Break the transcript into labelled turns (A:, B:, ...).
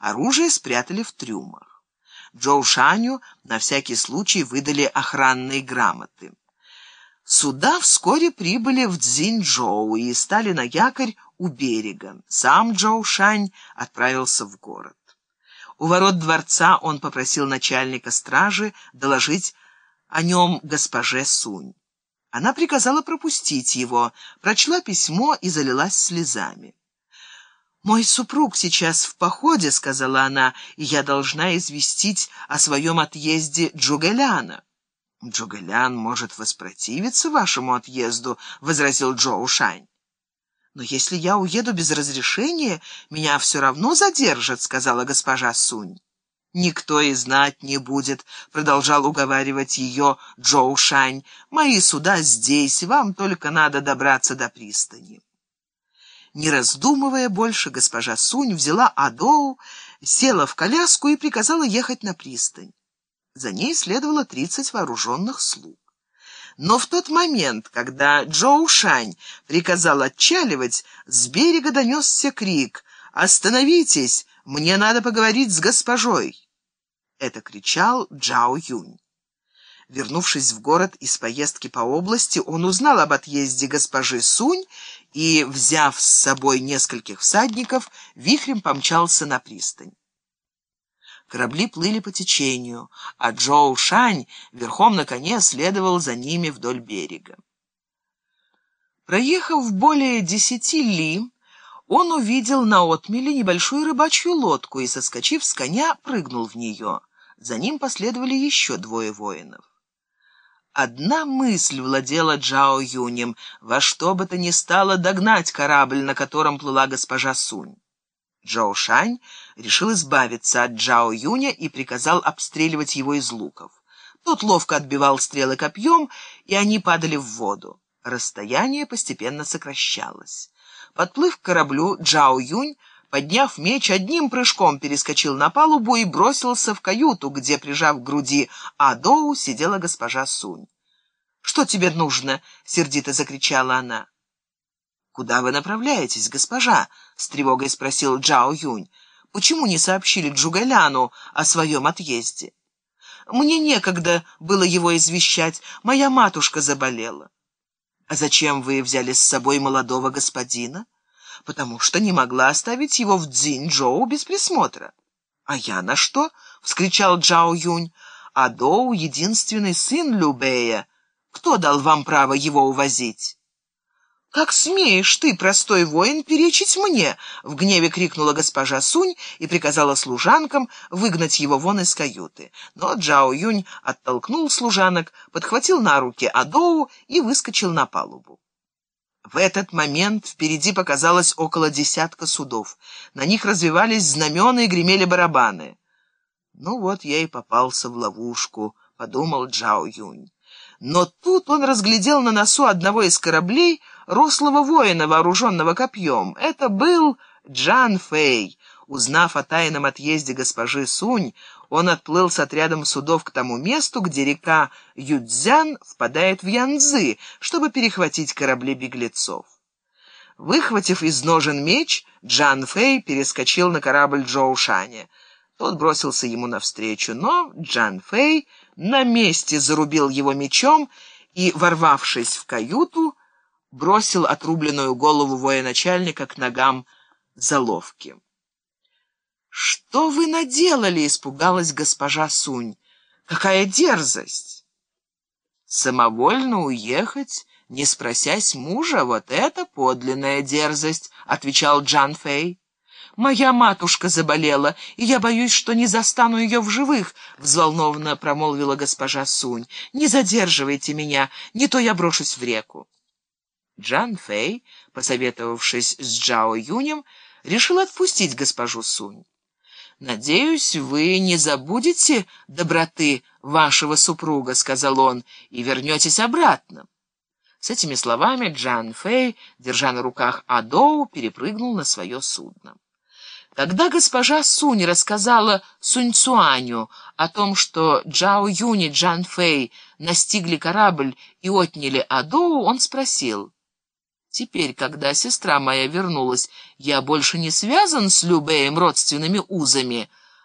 A: Оружие спрятали в трюмах. Джоу Шаню на всякий случай выдали охранные грамоты. Суда вскоре прибыли в Цзиньчжоу и стали на якорь у берега. Сам Джоу Шань отправился в город. У ворот дворца он попросил начальника стражи доложить о нем госпоже Сунь. Она приказала пропустить его, прочла письмо и залилась слезами. «Мой супруг сейчас в походе», — сказала она, — «и я должна известить о своем отъезде Джугэляна». «Джугэлян может воспротивиться вашему отъезду», — возразил Джоу Шань. «Но если я уеду без разрешения, меня все равно задержат», — сказала госпожа Сунь. «Никто и знать не будет», — продолжал уговаривать ее Джоу Шань. «Мои суда здесь, вам только надо добраться до пристани». Не раздумывая больше, госпожа Сунь взяла Адоу, села в коляску и приказала ехать на пристань. За ней следовало тридцать вооруженных слуг. Но в тот момент, когда Джоу Шань приказал отчаливать, с берега донесся крик «Остановитесь! Мне надо поговорить с госпожой!» Это кричал Джао Юнь. Вернувшись в город из поездки по области, он узнал об отъезде госпожи Сунь и, взяв с собой нескольких всадников, вихрем помчался на пристань. Корабли плыли по течению, а Джоу Шань верхом на коне следовал за ними вдоль берега. Проехав более десяти ли, он увидел на отмеле небольшую рыбачью лодку и, соскочив с коня, прыгнул в нее. За ним последовали еще двое воинов. Одна мысль владела Джао Юнем — во что бы то ни стало догнать корабль, на котором плыла госпожа Сунь. Джао Шань решил избавиться от Джао Юня и приказал обстреливать его из луков. Тот ловко отбивал стрелы копьем, и они падали в воду. Расстояние постепенно сокращалось. Подплыв к кораблю, Джао Юнь Подняв меч, одним прыжком перескочил на палубу и бросился в каюту, где, прижав к груди Адоу, сидела госпожа Сунь. «Что тебе нужно?» — сердито закричала она. «Куда вы направляетесь, госпожа?» — с тревогой спросил Джао Юнь. «Почему не сообщили Джугаляну о своем отъезде?» «Мне некогда было его извещать, моя матушка заболела». «А зачем вы взяли с собой молодого господина?» Потому что не могла оставить его в Цзиньчжоу без присмотра. «А я на что?» — вскричал Джао Юнь. «А Доу — единственный сын Любея. Кто дал вам право его увозить?» «Как смеешь ты, простой воин, перечить мне?» — в гневе крикнула госпожа Сунь и приказала служанкам выгнать его вон из каюты. Но Джао Юнь оттолкнул служанок, подхватил на руки Адоу и выскочил на палубу. В этот момент впереди показалось около десятка судов. На них развивались знамена и гремели барабаны. «Ну вот я и попался в ловушку», — подумал Джао Юнь. Но тут он разглядел на носу одного из кораблей рослого воина, вооруженного копьем. Это был Джан Фэй. Узнав о тайном отъезде госпожи Сунь, он отплыл с отрядом судов к тому месту, где река Юдзян впадает в Янцзы, чтобы перехватить корабли беглецов. Выхватив из ножен меч, Джан Фэй перескочил на корабль Джоу Шаня. Тот бросился ему навстречу, но Джан Фэй на месте зарубил его мечом и, ворвавшись в каюту, бросил отрубленную голову военачальника к ногам заловки. «Что вы наделали?» — испугалась госпожа Сунь. «Какая дерзость!» «Самовольно уехать, не спросясь мужа, вот это подлинная дерзость», — отвечал Джан Фэй. «Моя матушка заболела, и я боюсь, что не застану ее в живых», — взволнованно промолвила госпожа Сунь. «Не задерживайте меня, не то я брошусь в реку». Джан Фэй, посоветовавшись с Джао Юнем, решил отпустить госпожу Сунь. «Надеюсь, вы не забудете доброты вашего супруга», — сказал он, — «и вернетесь обратно». С этими словами Джан Фэй, держа на руках Адоу, перепрыгнул на свое судно. Когда госпожа Сунь рассказала Сунь Цуаню о том, что Джао Юнь и Джан Фэй настигли корабль и отняли Адоу, он спросил — Теперь, когда сестра моя вернулась, я больше не связан с Любеем родственными узами,